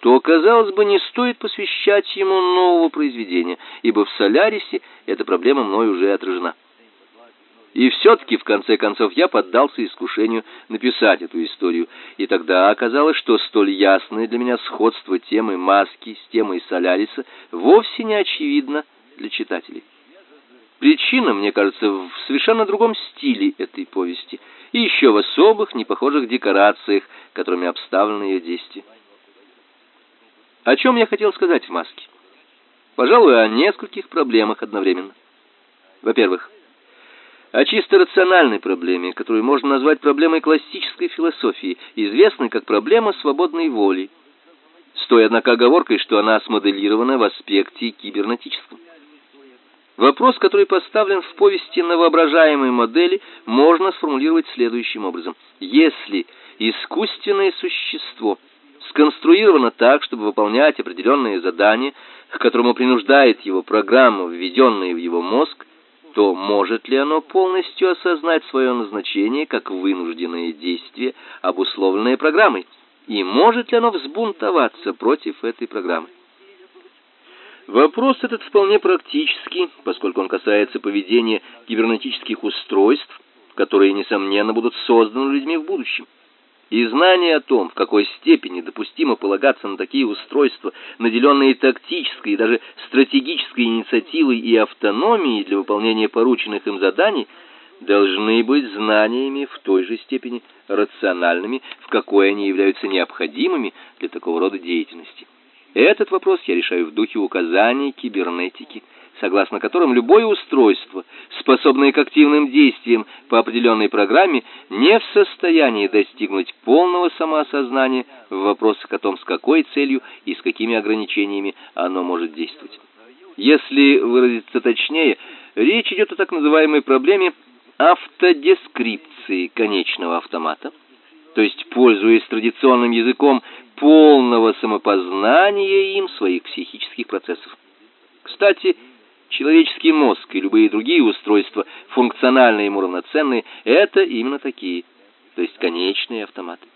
то, казалось бы, не стоит посвящать ему нового произведения, ибо в «Солярисе» эта проблема мной уже отражена. И все-таки, в конце концов, я поддался искушению написать эту историю, и тогда оказалось, что столь ясное для меня сходство темы маски с темой Соляриса вовсе не очевидно для читателей. Причина, мне кажется, в совершенно другом стиле этой повести, и еще в особых, непохожих декорациях, которыми обставлены ее действия. О чем я хотел сказать в маске? Пожалуй, о нескольких проблемах одновременно. Во-первых, о чисто рациональной проблеме, которую можно назвать проблемой классической философии, известной как проблема свободной воли, с той, однако, оговоркой, что она смоделирована в аспекте кибернетическом. Вопрос, который поставлен в повести на воображаемой модели, можно сформулировать следующим образом. Если искусственное существо сконструировано так, чтобы выполнять определенные задания, к которому принуждает его программа, введенная в его мозг, то может ли оно полностью осознать свое назначение как вынужденное действие, обусловленное программой? И может ли оно взбунтоваться против этой программы? Вопрос этот вполне практический, поскольку он касается поведения кибернетических устройств, которые, несомненно, будут созданы людьми в будущем. И знание о том, в какой степени допустимо полагаться на такие устройства, наделенные тактической и даже стратегической инициативой и автономией для выполнения порученных им заданий, должны быть знаниями в той же степени рациональными, в какой они являются необходимыми для такого рода деятельности. Этот вопрос я решаю в духе указаний кибернетики – согласно которым любое устройство, способное к активным действиям по определенной программе, не в состоянии достигнуть полного самоосознания в вопросах о том, с какой целью и с какими ограничениями оно может действовать. Если выразиться точнее, речь идет о так называемой проблеме автодескрипции конечного автомата, то есть, пользуясь традиционным языком, полного самопознания им своих психических процессов. Кстати, Человеческий мозг и любые другие устройства, функциональные ему равноценные, это именно такие, то есть конечные автоматы.